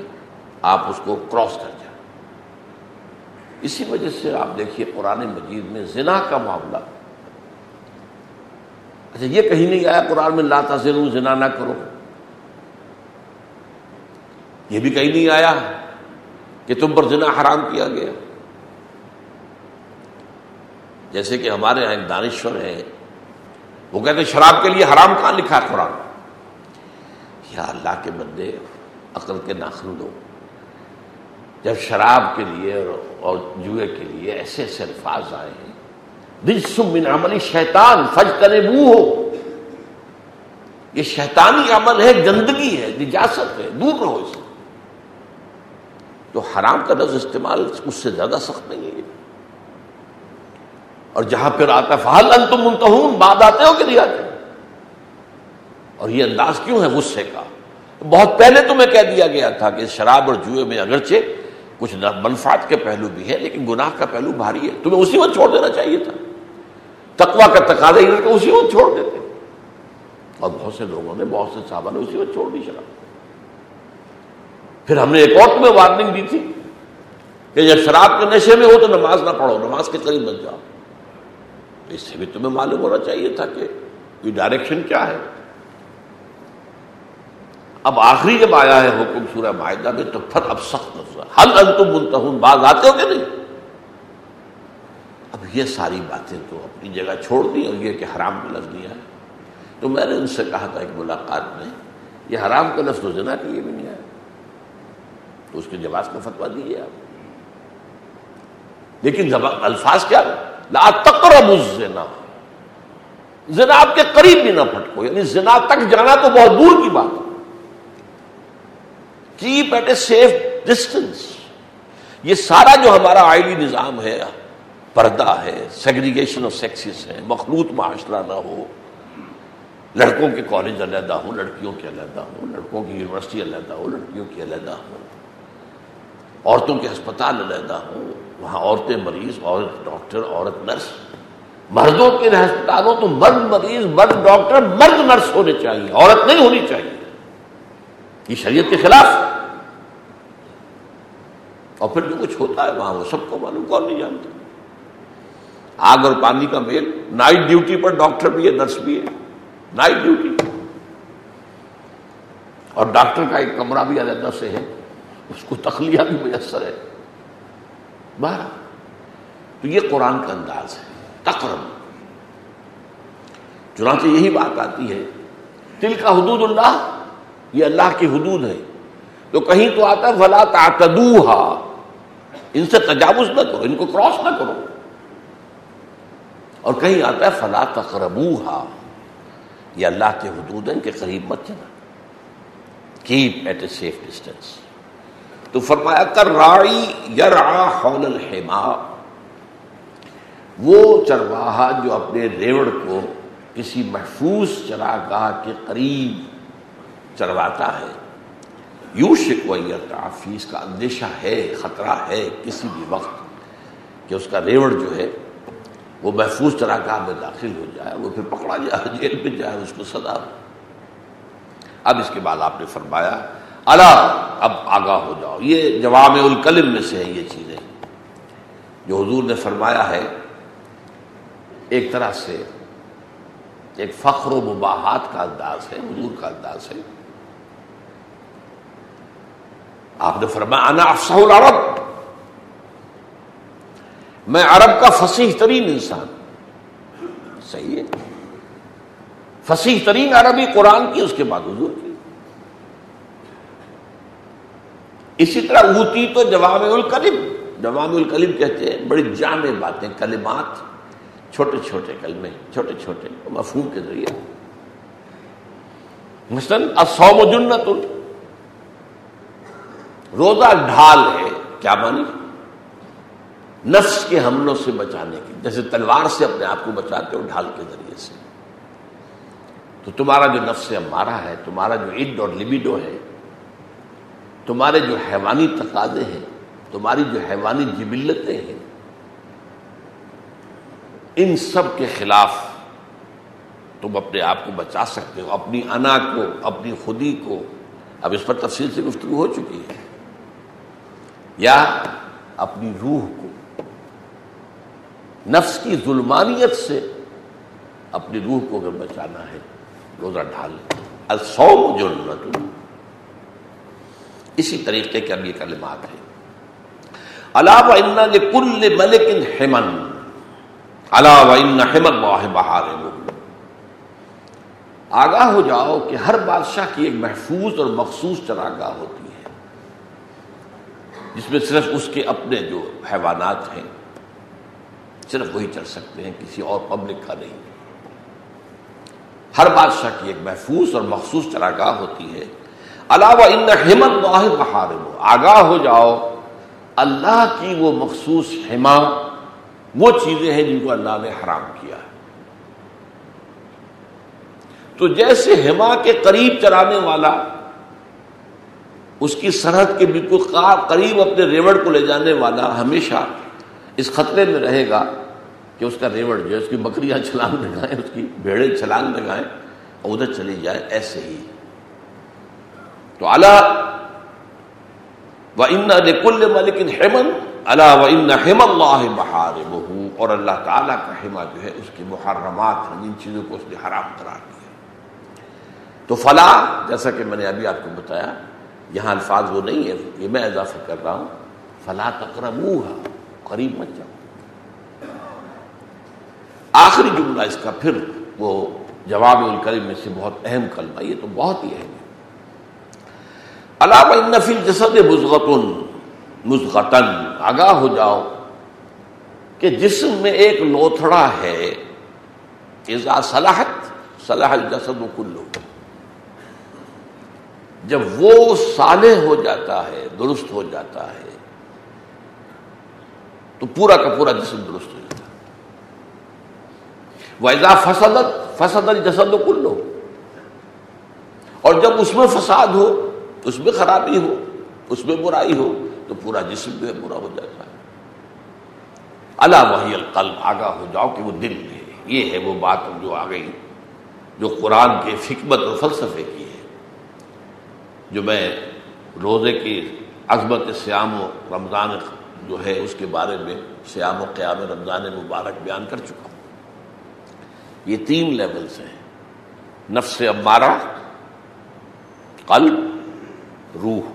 آپ اس کو کراس کر جائیں۔ اسی وجہ سے آپ دیکھیے قرآن مجید میں زنا کا معاملہ۔ اچھا یہ کہیں نہیں آیا قرآن میں لاتا زنو زنا نہ کرو۔ یہ بھی کہیں نہیں آیا کہ تم پر زنا حرام کیا گیا۔ جیسے کہ ہمارے یہاں ایک دانشور ہیں وہ کہتے ہیں شراب کے لیے حرام کہاں لکھا ہے قرآن؟ یا اللہ کے بندے، عقل کے ناخن دو۔ جب شراب کے لیے اور جوئے کے لیے ایسے ایسے الفاظ آئے ہیں من عملی شیطان فج کرے ہو یہ شیطانی عمل ہے، گندگی ہے، نجاست ہے، دور رہو اس سے۔ تو حرام کا لفظ استعمال اس سے زیادہ سخت نہیں ہے۔ اور جہاں پھر آتا فہل انتم منتہون بعد آتے ہو کہ نہیں آتے؟ اور یہ انداز کیوں ہے غصے کا؟ بہت پہلے تمہیں کہہ دیا گیا تھا کہ شراب اور جوئے میں اگرچہ کچھ منفات کے پہلو بھی ہے لیکن گناہ کا پہلو بھاری ہے۔ تمہیں اسی وقت چھوڑ دینا چاہیے تھا۔ تقوا کا تقاضا یہ اسی وقت چھوڑ دیتے۔ اور بہت سے لوگوں نے، بہت سے صحابہ نے اسی وقت چھوڑ دی شراب۔ پھر ہم نے ایک اور تمہیں وارننگ دی تھی کہ جب شراب کے نشے میں ہو تو نماز نہ پڑھو، نماز کے قریب بن جاؤ۔ اس سے بھی تمہیں معلوم ہونا چاہیے تھا کہ یہ ڈائریکشن کیا ہے۔ اب آخری جب آیا ہے حکم سورہ معاہدہ میں تو پھر اب سخت حل انتم منتہون باز آتے ہو کہ نہیں؟ اب یہ ساری باتیں تو اپنی جگہ چھوڑ دی اور یہ کہ حرام کا لفظ دیا ہے۔ تو میں نے ان سے کہا تھا ایک ملاقات میں، یہ حرام کا لفظ تو زنا کے بھی نہیں آیا تو اس کے جواز کا فتوا دیجیے آپ۔ لیکن الفاظ کیا ہے لا تقرب الزنا۔ زنا آپ کے قریب بھی نہ پھٹکو یعنی زنا تک جانا تو بہت دور کی بات ہے۔ Keep at a safe distance یہ سارا جو ہمارا آئلی نظام ہے، پردہ ہے سیگریگیشن آف سیکسز ہے، مخلوط معاشرہ نہ ہو۔ لڑکوں کے کالج علیحدہ ہوں، لڑکیوں کے علیحدہ ہوں، لڑکوں کی یونیورسٹی علیحدہ ہو لڑکیوں کی علیحدہ ہوں۔ عورتوں کے ہسپتال علیحدہ ہوں۔ وہاں عورتیں مریض، عورت ڈاکٹر، عورت نرس۔ مردوں کے ہسپتالوں تو مرد مریض، مرد ڈاکٹر، مرد نرس ہونے چاہیے، عورت نہیں ہونی چاہیے۔ یہ شریعت کے خلاف۔ اور پھر جو کچھ ہوتا ہے، وہاں وہ سب کو معلوم، کون نہیں جانتا۔ آگ اور پانی کا میل۔ نائٹ ڈیوٹی پر ڈاکٹر بھی ہے، نرس بھی ہے۔ نائٹ ڈیوٹی اور ڈاکٹر کا ایک کمرہ بھی علیحدہ سے ہے۔ اس کو تخلیہ بھی میسر ہے۔ باہر تو یہ قرآن کا انداز ہے، تقرب۔ چنانچہ یہی بات آتی ہے دل کا حدود اللہ، یہ اللہ کی حدود ہے تو کہیں تو آتا ہے فلا تعتدوہا ان سے تجاوز نہ کرو، ان کو کراس نہ کرو۔ اور کہیں آتا ہے، فلا تقربوہا یہ اللہ کے حدود ہیں کہ قریب مت جانا keep at a safe distance تو فرمایا کر راڑی یرعا حول الحما وہ چرواہا جو اپنے ریوڑ کو کسی محفوظ چراگاہ کے قریب چرواتا ہے یوں شکویت اس کا اندیشہ ہے، خطرہ ہے کسی بھی وقت کہ اس کا ریوڑ جو ہے وہ محفوظ چراگاہ میں داخل ہو جائے، وہ پھر پکڑا جائے، جیل میں جائے، اس کو سزا اب اس کے بعد آپ نے فرمایا اللہ اب آگاہ ہو جاؤ۔ یہ جواب القلم میں سے ہے یہ چیزیں۔ جو حضور نے فرمایا ہے، ایک طرح سے ایک فخر و مباحات کا انداز ہے، حضور کا انداز ہے۔ آپ نے فرمایا، انا افسا العرب۔ میں عرب کا فصیح ترین انسان۔ صحیح ہے۔ فصیح ترین عربی قرآن کی، اس کے بعد حضور کی اسی طرح اوتی تو جواب الکلم جواب الکلم کہتے ہیں، بڑی جامع باتیں، کلمات، چھوٹے چھوٹے کلمے، چھوٹے چھوٹے مفہوم کے ذریعے مثلاً سو جنت۔ روزہ ڈھال ہے، کیا مانی نفس کے حملوں سے بچانے کی جیسے تلوار سے اپنے آپ کو بچاتے ہو ڈھال کے ذریعے سے۔ تو تمہارا جو نفس ہمارا ہے، تمہارا جو اڈ اور لبیڈو ہے تمہارے جو حیوانی تقاضے ہیں، تمہاری جو حیوانی جبلتیں ہیں، ان سب کے خلاف تم اپنے آپ کو بچا سکتے ہو، اپنی انا کو، اپنی خودی کو۔ اب اس پر تفصیل سے گفتگو ہو چکی ہے۔ یا اپنی روح کو، نفس کی ظلمانیت سے اپنی روح کو اگر بچانا ہے، روزہ ڈھال السوم جو اسی طریقے کے اب یہ کلمات ہیں۔ علاوہ ان کل ملک ہیمن علاوہ ان ہیمن بہار آگاہ ہو جاؤ کہ ہر بادشاہ کی ایک محفوظ اور مخصوص چراگاہ ہوتی ہے۔ جس میں صرف اس کے اپنے جو حیوانات ہیں، صرف وہی چل سکتے ہیں، کسی اور پبلک کا نہیں۔ ہر بادشاہ کی ایک محفوظ اور مخصوص چراگاہ ہوتی ہے۔ علاوہ ان ہمت واحد بہار آگاہ ہو جاؤ۔ اللہ کی وہ مخصوص حما وہ چیزیں ہیں جن کو اللہ نے حرام کیا ہے۔ تو جیسے ہما کے قریب چرانے والا، اس کی سرحد کے بالکل قریب اپنے ریوڑ کو لے جانے والا ہمیشہ اس خطرے میں رہے گا کہ اس کا ریوڑ جو ہے، اس کی بکریاں چھلانگ لگائیں، اس کی بھیڑیں چھلانگ لگائیں اور ادھر چلی جائے، ایسے ہی۔ تو اللہ و ان کل ملکن ہیمن اللہ و ان ہیم اللہ بہار بہو اور اللہ تعالیٰ کا ہما جو ہے اس کی محرمات ہیں جن چیزوں کو اس نے حرام قرار دیا تو فلاح جیسا کہ میں نے ابھی آپ کو بتایا، یہاں الفاظ وہ نہیں ہے یہ میں اضافہ کر رہا ہوں فلاح تقرب قریب مت جاؤ۔ آخری جملہ اس کا پھر وہ جواب الکریم میں سے بہت اہم کلمہ، یہ تو بہت ہی اہم ہے۔ علامہ نفل جسد مزغتن مزغتن آگاہ ہو جاؤ کہ جسم میں ایک لوتھڑا ہے۔ اذا صلاحت صلاح الجسد و کلو جب وہ صالح ہو جاتا ہے، درست ہو جاتا ہے، تو پورا کا پورا جسم درست ہو جاتا ہے۔ ویزا فسدت، فسد جسد کل لو اور جب اس میں فساد ہو اس میں خرابی ہو، اس میں برائی ہو، تو پورا جسم جو ہے برا ہو جاتا ہے۔ اللہ وحی القلب، آگاہ ہو جاؤ کہ وہ دل ہے۔ یہ ہے وہ بات جو آ گئی، جو قرآن کے فکمت اور فلسفے کی ہے۔ جو میں روزے کی عظمت سیام و رمضان جو ہے، اس کے بارے میں سیام و قیام رمضان مبارک بیان کر چکا ہوں۔ یہ تین لیولز ہیں۔ نفس امارہ، قلب روح۔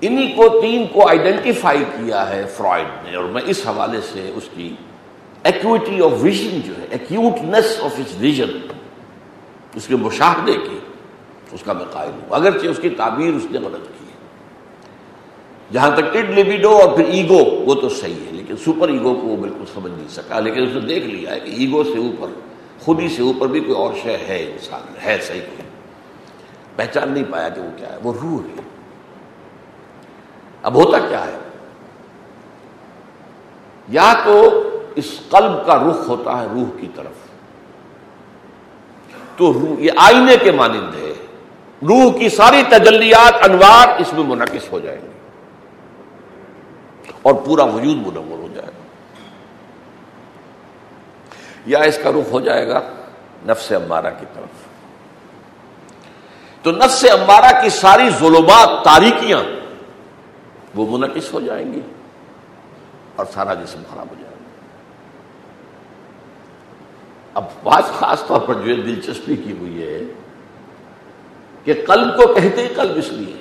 انہی کو تین کو آئیڈینٹیفائی کیا ہے فرائڈ نے، اور میں اس حوالے سے اس کی ایکوٹی آف ویژن جو ہے ایکوٹنس آف اس ویژن اس کے مشاہدے کی، اس کا میں قائل ہوں۔ اگرچہ اس کی تعبیر اس نے غلط کی ہے۔ جہاں تک ٹڈ لیبیڈو اور پھر ایگو، وہ تو صحیح ہے، لیکن سپر ایگو کو وہ بالکل سمجھ نہیں سکا۔ لیکن اس نے دیکھ لیا ہے کہ ایگو سے اوپر خود ہی سے اوپر بھی کوئی اور شے ہے انسان، ہے صحیح کوئی۔ پہچان نہیں پایا کہ وہ کیا ہے، وہ روح ہے۔ اب ہوتا کیا ہے؟ یا تو اس قلب کا رخ ہوتا ہے روح کی طرف۔ تو روح، یہ آئینے کے مانند ہے۔ روح کی ساری تجلیات، انوار اس میں منعقد ہو جائیں گے۔ اور پورا وجود منور ہو جائے گا۔ یا اس کا رخ ہو جائے گا نفس امبارہ کی طرف۔ تو نفس امبارہ کی ساری ظلمات، تاریکیاں وہ منعقد ہو جائیں گی اور سارا جسم خراب ہو جائے گا۔ اب بات خاص طور پر جو ہے دلچسپی کی ہوئی ہے کہ قلب کو کہتے ہی قلب اس لیے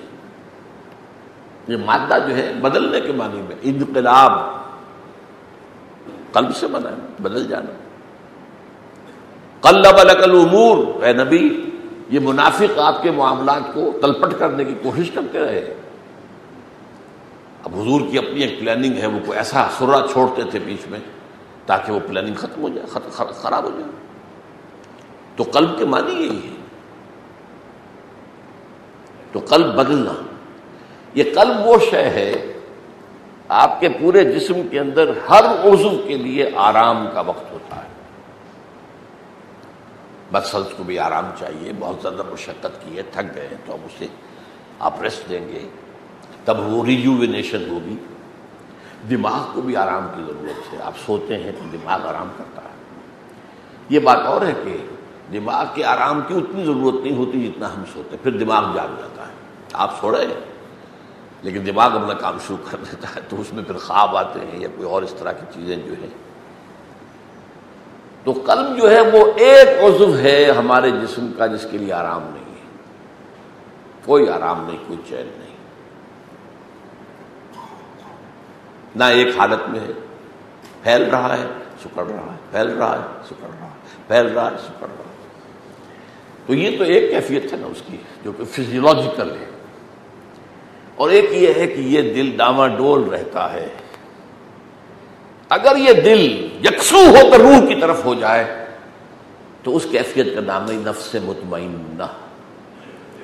یہ مادہ جو ہے بدلنے کے معنی میں انقلاب قلب سے بنا بدل جانا۔ قلب الامور، اے نبی یہ منافق آپ کے معاملات کو تلپٹ کرنے کی کوشش کرتے رہے اب حضور کی اپنی ایک پلاننگ ہے، وہ کوئی ایسا سرا چھوڑتے تھے بیچ میں تاکہ وہ پلاننگ ختم ہو جائے خراب ہو جائے۔ تو قلب کے معنی یہی ہے۔ تو قلب بدلنا۔ یہ قلب وہ شے ہے، آپ کے پورے جسم کے اندر ہر عضو کے لیے آرام کا وقت ہوتا ہے۔ مسلس کو بھی آرام چاہیے، بہت زیادہ مشقت کی ہے، تھک گئے ہیں، تو ہم اسے آپ ریسٹ دیں گے۔ تب وہ ریجوینیشن ہوگی۔ دماغ کو بھی آرام کی ضرورت ہے۔ آپ سوتے ہیں تو دماغ آرام کرتا ہے۔ یہ بات اور ہے کہ دماغ کے آرام کی اتنی ضرورت نہیں ہوتی جتنا ہم سوتے، پھر دماغ جاگ جاتا ہے۔ آپ سو رہے لیکن دماغ اپنا کام شروع کر دیتا ہے، تو اس میں پھر خواب آتے ہیں یا کوئی اور اس طرح کی چیزیں جو ہیں۔ تو قلب جو ہے وہ ایک عضو ہے ہمارے جسم کا جس کے لیے آرام نہیں ہے۔ کوئی آرام نہیں، کوئی چین نہیں۔ نہ ایک حالت میں ہے۔ پھیل رہا ہے، سکڑ رہا ہے۔ پھیل رہا ہے، سکڑ رہا ہے۔ پھیل رہا ہے، سکڑ رہا ہے۔ تو یہ تو ایک کیفیت ہے نا اس کی، جو کہ فزیولوجیکل ہے۔ اور ایک یہ ہے کہ یہ دل ڈاما ڈول رہتا ہے۔ اگر یہ دل یکسو ہو کر روح کی طرف ہو جائے، تو اس کیفیت کا نام ہے نفس مطمئنہ۔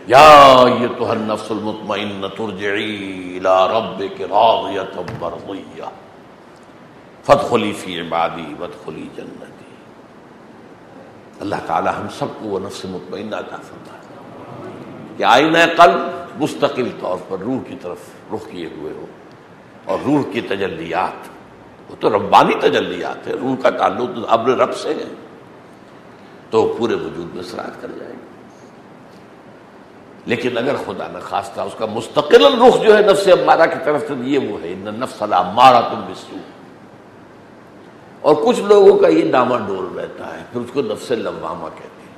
یا یہ تو ہر نفس المطمئنہ ترجعی الى ربک راضیت مرضیہ۔ فدخلی فی عبادی ودخلی جنتی۔ اللہ تعالی ہم سب کو وہ نفس مطمئنہ عطا فرمائے۔ کہ آئینہ قلب مستقل طور پر روح کی طرف رخ کیے ہوئے ہو اور روح کی تجلیات۔ وہ تو ربانی تجلیات ہے روح کا تعلق ابر رب سے ہے۔ تو پورے وجود میں سرات کر جائے گا لیکن اگر خدا نہ خواستہ اس کا مستقل رخ جو ہے نفس امارہ کی طرف سے، یہ وہ ہے نفس مارا تم بسو اور کچھ لوگوں کا یہ ڈاما ڈول رہتا ہے، پھر اس کو نفس لوامہ کہتے ہیں۔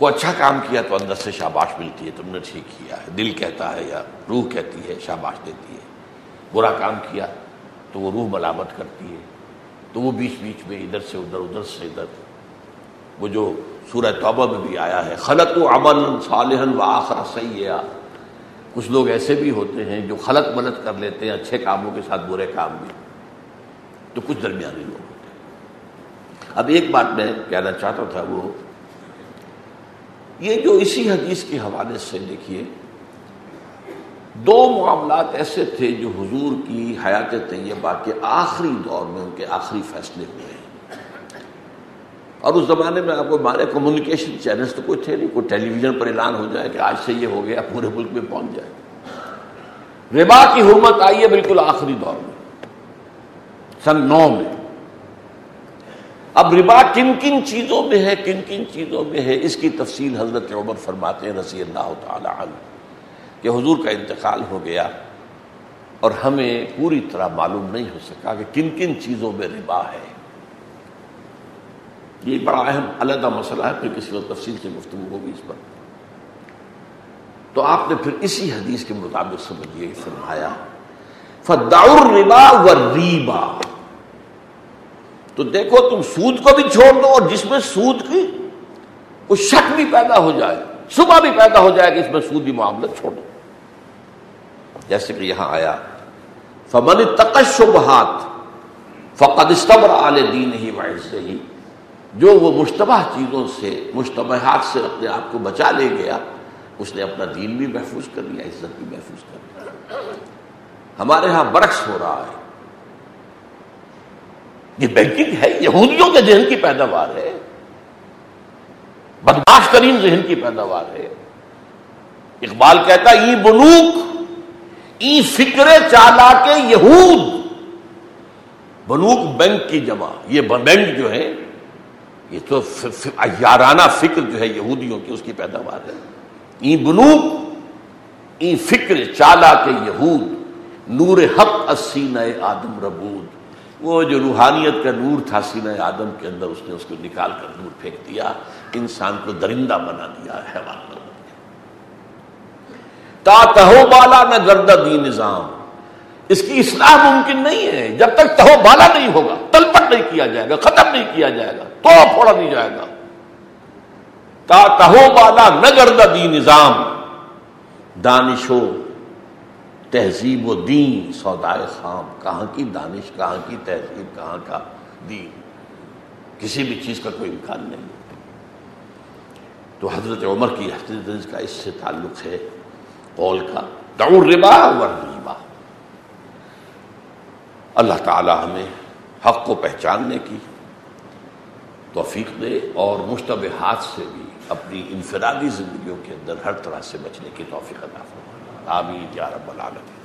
وہ اچھا کام کیا تو اندر سے شاباش ملتی ہے، تم نے ٹھیک کیا ہے۔ دل کہتا ہے یا روح کہتی ہے، شاباش دیتی ہے۔ برا کام کیا تو وہ روح ملامت کرتی ہے، تو وہ بیچ بیچ میں ادھر سے ادھر ادھر سے ادھر۔ وہ جو سورہ توبہ میں بھی آیا ہے خلط و امن صالحن و آخر سیاح کچھ لوگ ایسے بھی ہوتے ہیں جو خلط ملت کر لیتے ہیں اچھے کاموں کے ساتھ برے کام بھی۔ تو کچھ درمیانی لوگ ہوتے ہیں۔ اب ایک بات میں کہنا چاہتا تھا وہ، یہ جو اسی حدیث کے حوالے سے دیکھیے دو معاملات ایسے تھے جو حضور کی حیات طیبہ کے آخری دور میں ان کے آخری فیصلے ہوئے ہیں۔ اور اس زمانے میں آپ کو ہمارے کمیونیکیشن چینلز تو کوئی تھے نہیں، کوئی ٹیلی ویژن پر اعلان ہو جائے کہ آج سے یہ ہو گیا، پورے ملک میں پہنچ جائے۔ ربا کی حرمت آئی ہے بالکل آخری دور میں، سن نو میں۔ اب ربا کن کن چیزوں میں ہے، کن کن چیزوں میں ہے، اس کی تفصیل حضرت عمر فرماتے ہیں رضی اللہ تعالی عنہ۔ کہ حضور کا انتقال ہو گیا اور ہمیں پوری طرح معلوم نہیں ہو سکا کہ کن کن چیزوں میں ربا ہے۔ یہ بڑا اہم علیحدہ مسئلہ ہے، پھر کسی وقت تفصیل سے گفتگو ہوگی اس پر۔ تو آپ نے پھر اسی حدیث کے مطابق سمجھیے، فرمایا فداؤر ربا و ریبا تو دیکھو، تم سود کو بھی چھوڑ دو اور جس میں سود کی کوئی شک بھی پیدا ہو جائے صبح بھی پیدا ہو جائے کہ اس میں سودی معاملہ چھوڑ دو جیسے کہ یہاں آیا۔ فمن تقشبہات فقد استبر عال دین ہی وائز ہی جو وہ مشتبہ چیزوں سے، مشتبہات سے اپنے آپ کو بچا لے گیا، اس نے اپنا دین بھی محفوظ کر لیا، عزت بھی محفوظ کر لیا۔ ہمارے ہاں برعکس ہو رہا ہے۔ یہ بینکنگ ہے، یہودیوں کے ذہن کی پیداوار ہے۔ بدماش ترین ذہن کی پیداوار ہے۔ اقبال کہتا ای بلوک ای فکر چالا کے یہود۔ بلوک بینک کی جمع۔ یہ بینک جو ہے یہ تو یارانہ فکر جو ہے یہودیوں کی، اس کی پیداوار ہے۔ ای بلوک ای فکر چالا کے یہود، نور حق سینہ آدم ربود۔ وہ جو روحانیت کا نور تھا سینہ آدم کے اندر، اس نے اس کو نکال کر دور پھینک دیا۔ انسان کو درندہ بنا دیا، حیوان بنا تا تہو بالا نہ گردہ دی نظام۔ اس کی اصلاح ممکن نہیں ہے۔ جب تک تہو بالا نہیں ہوگا، تلپٹ نہیں کیا جائے گا، ختم نہیں کیا جائے گا تو پھوڑا نہیں جائے گا۔ تا تہو بالا نہ گردہ دی نظام۔ دانشو تہذیب و دین، سودائے خام، کہاں کی دانش، کہاں کی تہذیب، کہاں کا دین۔ کسی بھی چیز کا کوئی امکان نہیں۔ تو حضرت عمر کی حضرت کا اس سے تعلق ہے۔ قول کا۔ دور ربا ربا اللہ تعالی ہمیں حق کو پہچاننے کی توفیق دے اور مشتبہات سے بھی اپنی انفرادی زندگیوں کے اندر ہر طرح سے بچنے کی توفیق عطا فرمائے۔ آمین یا رب العالمین۔